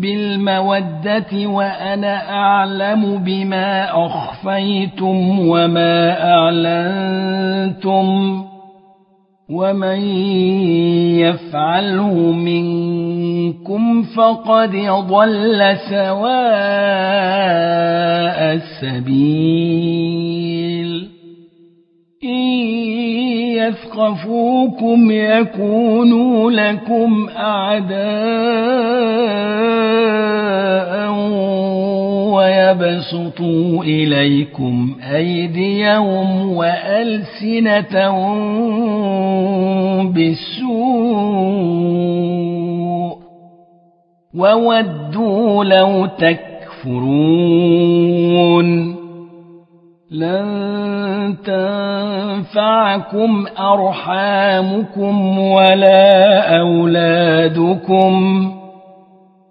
بالمودة وأنا أعلم بما أخفيتم وما أعلنتم ومن يفعله منكم فقد ضل سواء السبيل. إن يثقفوكم يكونوا لكم أعداء ويبسطوا إليكم أيديهم وألسنتهم بالسوء وودوا لو تكفرون لن تنفعكم أرحامكم ولا أولادكم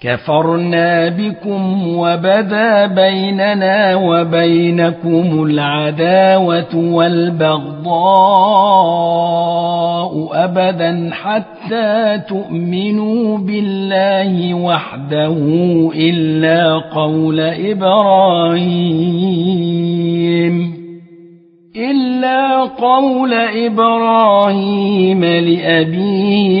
كفرنا بكم وبدا بيننا وبينكم العداوة والبغضاء أبدا حتى تؤمنوا بالله وحده إلا قول إبراهيم إلا قول إبراهيم لأبيه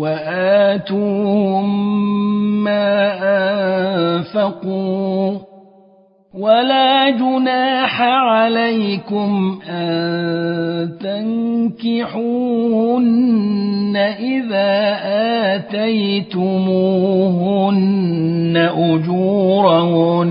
وآتوهم ما أنفقوا ولا جناح عليكم أن تنكحوهن إذا آتيتموهن أجورهن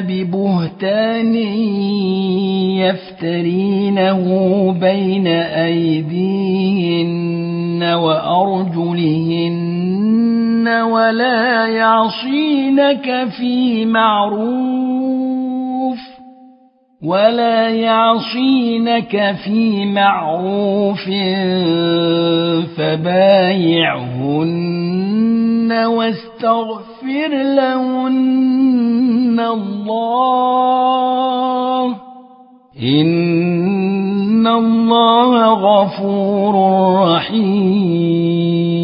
ببهتان يفترينه بين أيديهن وأرجلهن ولا يعصينك في معروف ولا يعصينك في معروف فبايعهن واستغفر لهن الله إن الله غفور رحيم